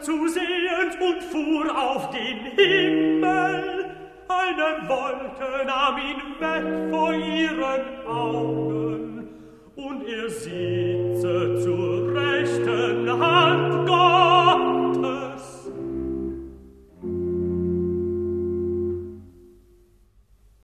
zusehend und fuhr auf den Himmel. Eine Wolke nahm ihn weg vor ihren Augen, und er sitze zu